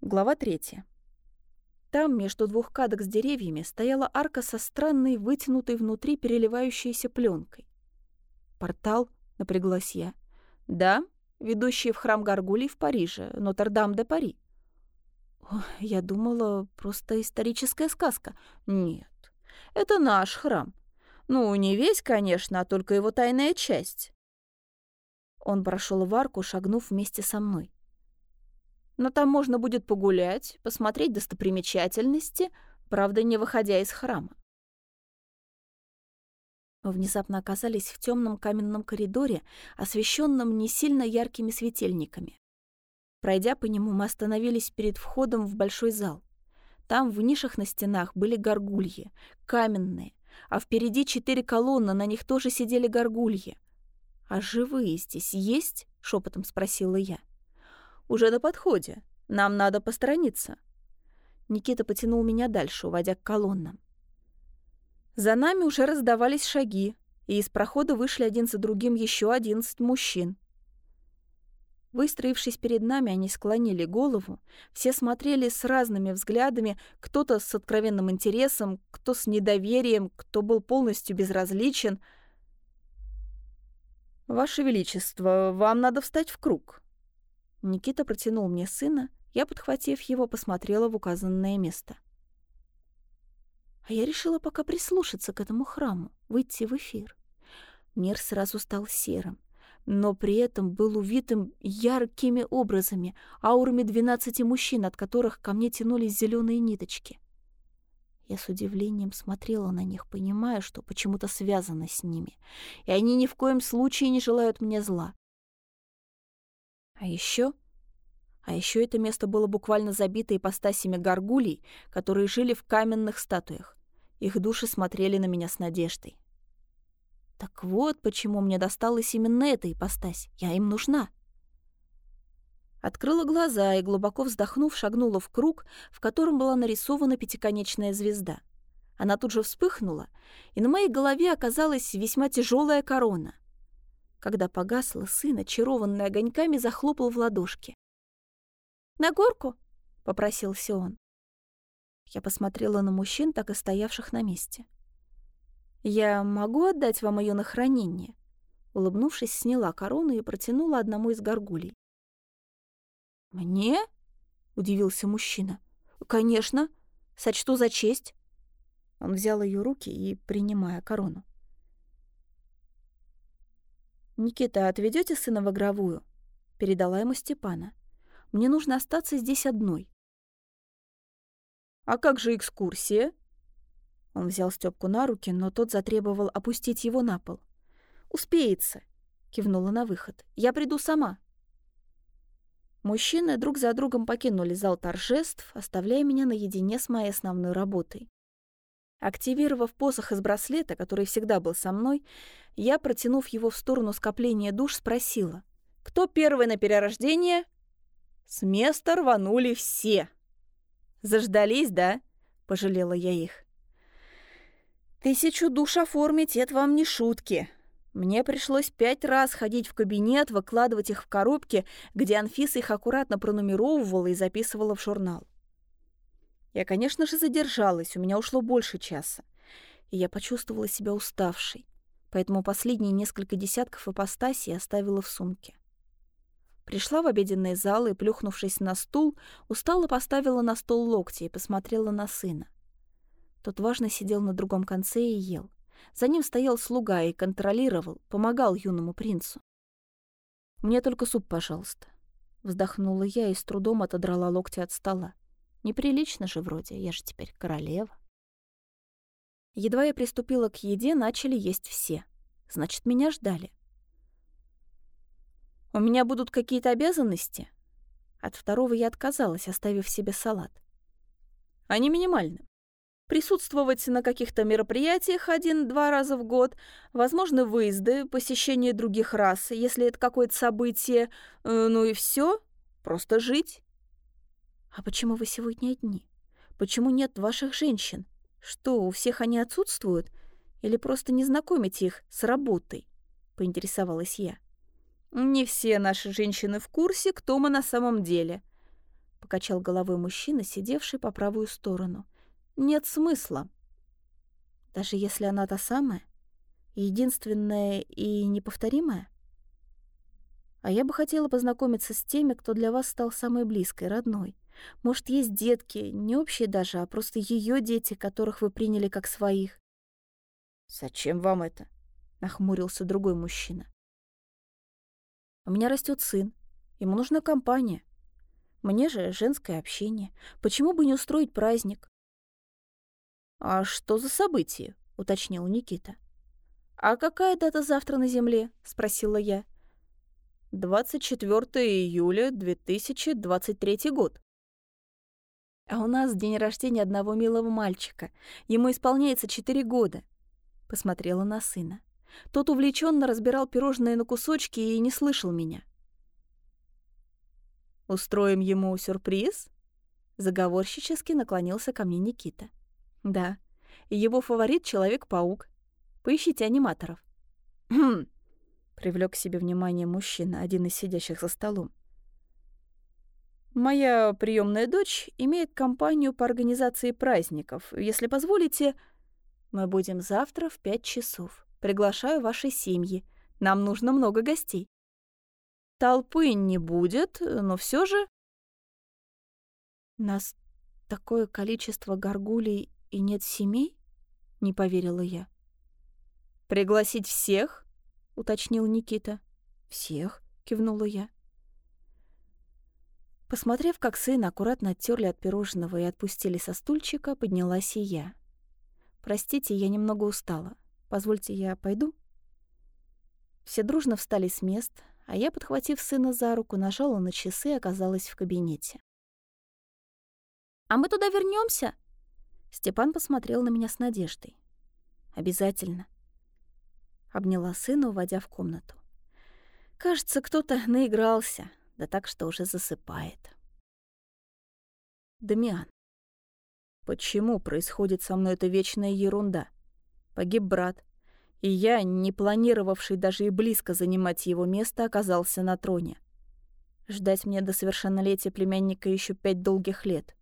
Глава третья. Там, между двух кадок с деревьями, стояла арка со странной, вытянутой внутри переливающейся пленкой. «Портал?» — напряглась я. «Да, ведущий в храм Гаргулий в Париже, Нотр-Дам-де-Пари». «Я думала, просто историческая сказка». «Нет, это наш храм. Ну, не весь, конечно, а только его тайная часть». Он прошел в арку, шагнув вместе со мной. Но там можно будет погулять, посмотреть достопримечательности, правда, не выходя из храма. Мы внезапно оказались в темном каменном коридоре, освещенном не сильно яркими светильниками. Пройдя по нему, мы остановились перед входом в большой зал. Там в нишах на стенах были горгульи, каменные, а впереди четыре колонны, на них тоже сидели горгульи. «А живые здесь есть?» — шепотом спросила я уже на подходе. Нам надо посторониться». Никита потянул меня дальше, уводя к колоннам. За нами уже раздавались шаги, и из прохода вышли один за другим еще одиннадцать мужчин. Выстроившись перед нами, они склонили голову, все смотрели с разными взглядами, кто-то с откровенным интересом, кто с недоверием, кто был полностью безразличен. «Ваше Величество, вам надо встать в круг», Никита протянул мне сына, я, подхватив его, посмотрела в указанное место. А я решила пока прислушаться к этому храму, выйти в эфир. Мир сразу стал серым, но при этом был увитым яркими образами, аурами двенадцати мужчин, от которых ко мне тянулись зеленые ниточки. Я с удивлением смотрела на них, понимая, что почему-то связано с ними, и они ни в коем случае не желают мне зла. А еще... А еще это место было буквально забито ипостасями горгулей, которые жили в каменных статуях. Их души смотрели на меня с надеждой. Так вот, почему мне досталась именно эта ипостась. Я им нужна. Открыла глаза и, глубоко вздохнув, шагнула в круг, в котором была нарисована пятиконечная звезда. Она тут же вспыхнула, и на моей голове оказалась весьма тяжелая корона — когда погасла, сын, очарованный огоньками, захлопал в ладошки. «На горку?» — попросился он. Я посмотрела на мужчин, так и стоявших на месте. «Я могу отдать вам ее на хранение?» Улыбнувшись, сняла корону и протянула одному из горгулей. «Мне?» — удивился мужчина. «Конечно. Сочту за честь». Он взял ее руки и, принимая корону. «Никита, отведете сына в игровую?» Передала ему Степана. «Мне нужно остаться здесь одной». «А как же экскурсия?» Он взял Стёпку на руки, но тот затребовал опустить его на пол. «Успеется», — кивнула на выход. «Я приду сама». Мужчины друг за другом покинули зал торжеств, оставляя меня наедине с моей основной работой. Активировав посох из браслета, который всегда был со мной, я, протянув его в сторону скопления душ, спросила. «Кто первый на перерождение?» С места рванули все. «Заждались, да?» — пожалела я их. «Тысячу душ оформить — это вам не шутки. Мне пришлось пять раз ходить в кабинет, выкладывать их в коробки, где Анфиса их аккуратно пронумеровывала и записывала в журнал. Я, конечно же, задержалась, у меня ушло больше часа. И я почувствовала себя уставшей, поэтому последние несколько десятков апостасий оставила в сумке. Пришла в обеденный зал и, плюхнувшись на стул, устало поставила на стол локти и посмотрела на сына. Тот важно сидел на другом конце и ел. За ним стоял слуга и контролировал, помогал юному принцу. «Мне только суп, пожалуйста», — вздохнула я и с трудом отодрала локти от стола. Неприлично же вроде, я же теперь королева. Едва я приступила к еде, начали есть все. Значит, меня ждали. У меня будут какие-то обязанности? От второго я отказалась, оставив себе салат. Они минимальны. Присутствовать на каких-то мероприятиях один-два раза в год, возможно, выезды, посещение других рас, если это какое-то событие, э, ну и все. Просто жить. «А почему вы сегодня одни? Почему нет ваших женщин? Что, у всех они отсутствуют? Или просто не знакомите их с работой?» — поинтересовалась я. «Не все наши женщины в курсе, кто мы на самом деле», — покачал головой мужчина, сидевший по правую сторону. Нет смысла. Даже если она та самая, единственная и неповторимая? А я бы хотела познакомиться с теми, кто для вас стал самой близкой, родной. Может, есть детки, не общие даже, а просто ее дети, которых вы приняли как своих. «Зачем вам это?» — нахмурился другой мужчина. «У меня растет сын. Ему нужна компания. Мне же женское общение. Почему бы не устроить праздник?» «А что за событие?» — уточнил Никита. «А какая дата завтра на Земле?» — спросила я. «24 июля 2023 год». «А у нас день рождения одного милого мальчика. Ему исполняется четыре года». Посмотрела на сына. Тот увлеченно разбирал пирожные на кусочки и не слышал меня. «Устроим ему сюрприз?» Заговорщически наклонился ко мне Никита. «Да, его фаворит — Человек-паук. Поищите аниматоров». «Хм!» — привлек к себе внимание мужчина, один из сидящих за столом. «Моя приемная дочь имеет компанию по организации праздников. Если позволите, мы будем завтра в пять часов. Приглашаю ваши семьи. Нам нужно много гостей». Толпы не будет, но все же... Нас такое количество горгулей и нет семей? Не поверила я. Пригласить всех? Уточнил Никита. Всех? Кивнула я. Посмотрев, как сына аккуратно оттерли от пирожного и отпустили со стульчика, поднялась и я. «Простите, я немного устала. Позвольте, я пойду?» Все дружно встали с мест, а я, подхватив сына за руку, нажала на часы и оказалась в кабинете. «А мы туда вернемся? Степан посмотрел на меня с надеждой. «Обязательно». Обняла сына, уводя в комнату. Кажется, кто-то наигрался, да так, что уже засыпает. Дамиан. Почему происходит со мной эта вечная ерунда? Погиб брат, и я, не планировавший даже и близко занимать его место, оказался на троне. Ждать мне до совершеннолетия племянника еще пять долгих лет.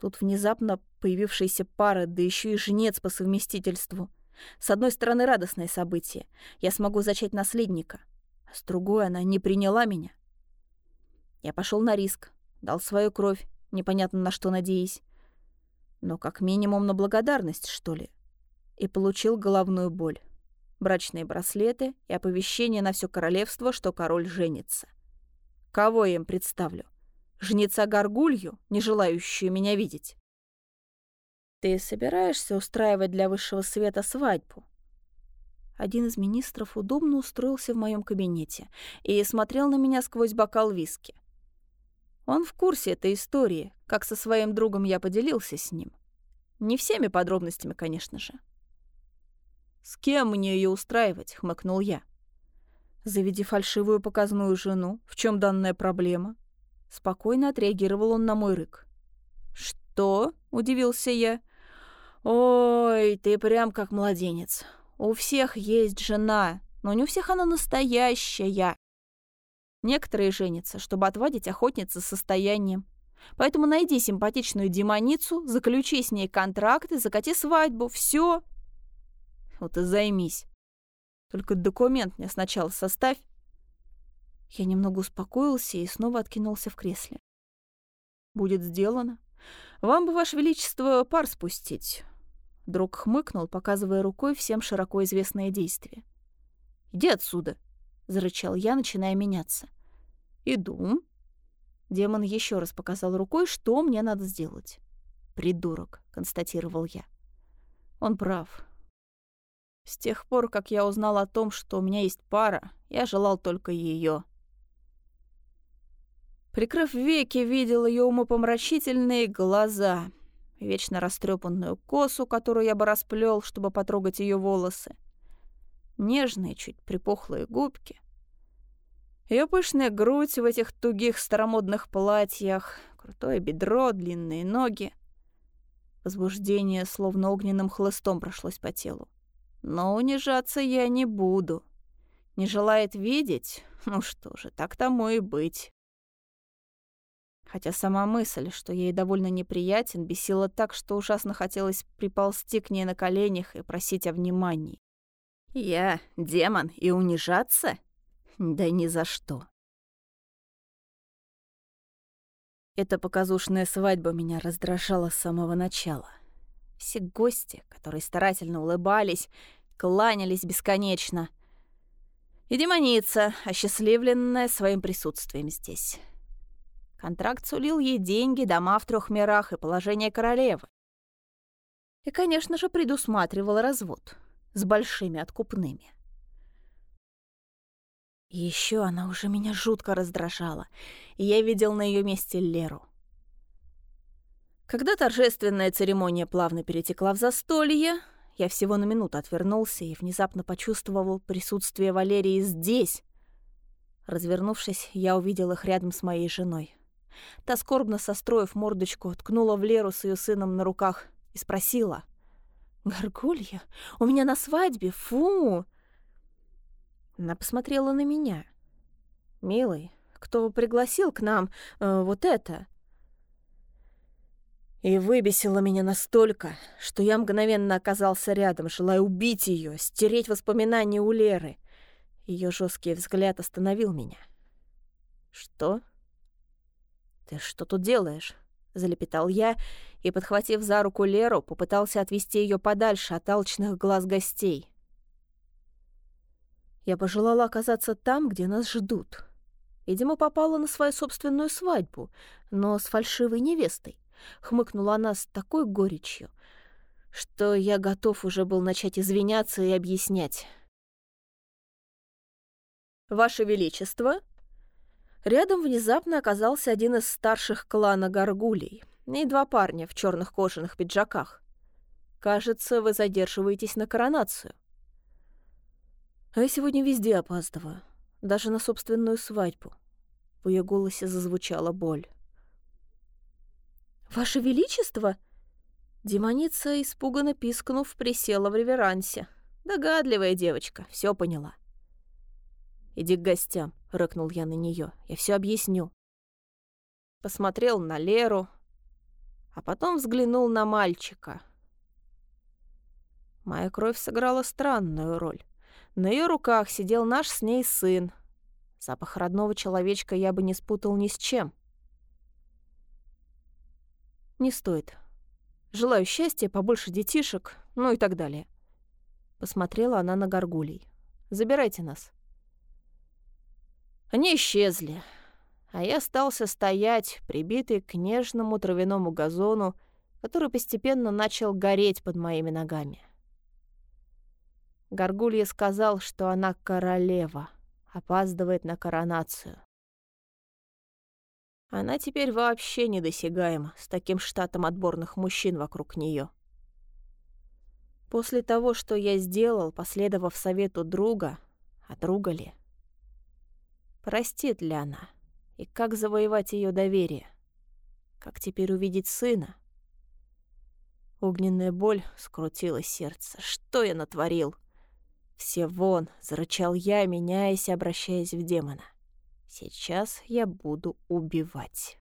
Тут внезапно появившаяся пара, да еще и женец по совместительству. С одной стороны, радостное событие. Я смогу зачать наследника. А с другой, она не приняла меня. Я пошел на риск, дал свою кровь, непонятно на что надеясь. Но как минимум на благодарность, что ли и получил головную боль, брачные браслеты и оповещение на все королевство, что король женится. Кого я им представлю? Жнеца Горгулью, не желающую меня видеть? Ты собираешься устраивать для высшего света свадьбу? Один из министров удобно устроился в моем кабинете и смотрел на меня сквозь бокал виски. Он в курсе этой истории, как со своим другом я поделился с ним. Не всеми подробностями, конечно же. «С кем мне ее устраивать?» — хмыкнул я. «Заведи фальшивую показную жену. В чем данная проблема?» Спокойно отреагировал он на мой рык. «Что?» — удивился я. «Ой, ты прям как младенец. У всех есть жена, но не у всех она настоящая. Некоторые женятся, чтобы отводить охотницы состоянием. Поэтому найди симпатичную демоницу, заключи с ней контракт и закати свадьбу. Все, вот и займись. Только документ мне сначала составь. Я немного успокоился и снова откинулся в кресле. Будет сделано. Вам бы, Ваше Величество, пар спустить. Друг хмыкнул, показывая рукой всем широко известное действие. «Иди отсюда!» — зарычал я, начиная меняться. «Иду». Демон еще раз показал рукой, что мне надо сделать. «Придурок», — констатировал я. Он прав. С тех пор, как я узнал о том, что у меня есть пара, я желал только ее. Прикрыв веки, видел ее умопомрачительные глаза, вечно растрепанную косу, которую я бы расплел, чтобы потрогать ее волосы, нежные, чуть припухлые губки, ее пышная грудь в этих тугих старомодных платьях, крутое бедро, длинные ноги. Возбуждение словно огненным хлыстом прошлось по телу. Но унижаться я не буду. Не желает видеть? Ну что же, так тому и быть. хотя сама мысль, что ей довольно неприятен, бесила так, что ужасно хотелось приползти к ней на коленях и просить о внимании. «Я демон и унижаться? Да ни за что!» Эта показушная свадьба меня раздражала с самого начала. Все гости, которые старательно улыбались, кланялись бесконечно. И демоница, осчастливленная своим присутствием здесь. Контракт сулил ей деньги, дома в трех мирах и положение королевы. И, конечно же, предусматривал развод с большими откупными. Еще она уже меня жутко раздражала, и я видел на ее месте Леру. Когда торжественная церемония плавно перетекла в застолье, я всего на минуту отвернулся и внезапно почувствовал присутствие Валерии здесь. Развернувшись, я увидел их рядом с моей женой. Та, скорбно состроив мордочку, ткнула в Леру с ее сыном на руках и спросила. «Горгулья? У меня на свадьбе? Фу!» Она посмотрела на меня. «Милый, кто пригласил к нам э, вот это?» И выбесила меня настолько, что я мгновенно оказался рядом, желая убить ее, стереть воспоминания у Леры. Ее жесткий взгляд остановил меня. «Что?» «Ты что тут делаешь?» — залепетал я и, подхватив за руку Леру, попытался отвести ее подальше от алчных глаз гостей. Я пожелала оказаться там, где нас ждут. Видимо, попала на свою собственную свадьбу, но с фальшивой невестой. Хмыкнула она с такой горечью, что я готов уже был начать извиняться и объяснять. «Ваше Величество!» Рядом внезапно оказался один из старших клана Гаргулей и два парня в черных кожаных пиджаках. «Кажется, вы задерживаетесь на коронацию». А я сегодня везде опаздываю, даже на собственную свадьбу. В ее голосе зазвучала боль. «Ваше Величество!» Демоница, испуганно пискнув, присела в реверансе. Догадливая девочка, все поняла. «Иди к гостям», — рыкнул я на нее. «Я все объясню». Посмотрел на Леру, а потом взглянул на мальчика. Моя кровь сыграла странную роль. На ее руках сидел наш с ней сын. Запах родного человечка я бы не спутал ни с чем. Не стоит. Желаю счастья, побольше детишек, ну и так далее. Посмотрела она на горгулей. Забирайте нас. Они исчезли, а я остался стоять, прибитый к нежному травяному газону, который постепенно начал гореть под моими ногами. Горгулья сказал, что она королева, опаздывает на коронацию. Она теперь вообще недосягаема с таким штатом отборных мужчин вокруг нее. После того, что я сделал, последовав совету друга, а друга ли? Простит ли она? И как завоевать ее доверие? Как теперь увидеть сына? Огненная боль скрутила сердце. Что я натворил? «Все вон!» — зарычал я, меняясь обращаясь в демона. «Сейчас я буду убивать».